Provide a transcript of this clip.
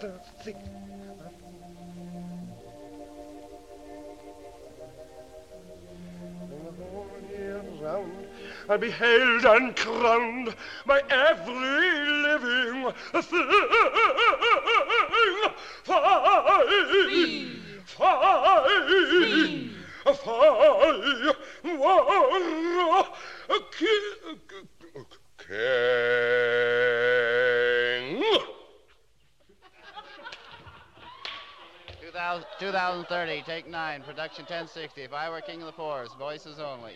thirsty. All year round I beheld and crowned by every living thing. Five, five, five, one, ki- king. 2000, 2030, take nine, production 1060. If I were king of the forest, voices only.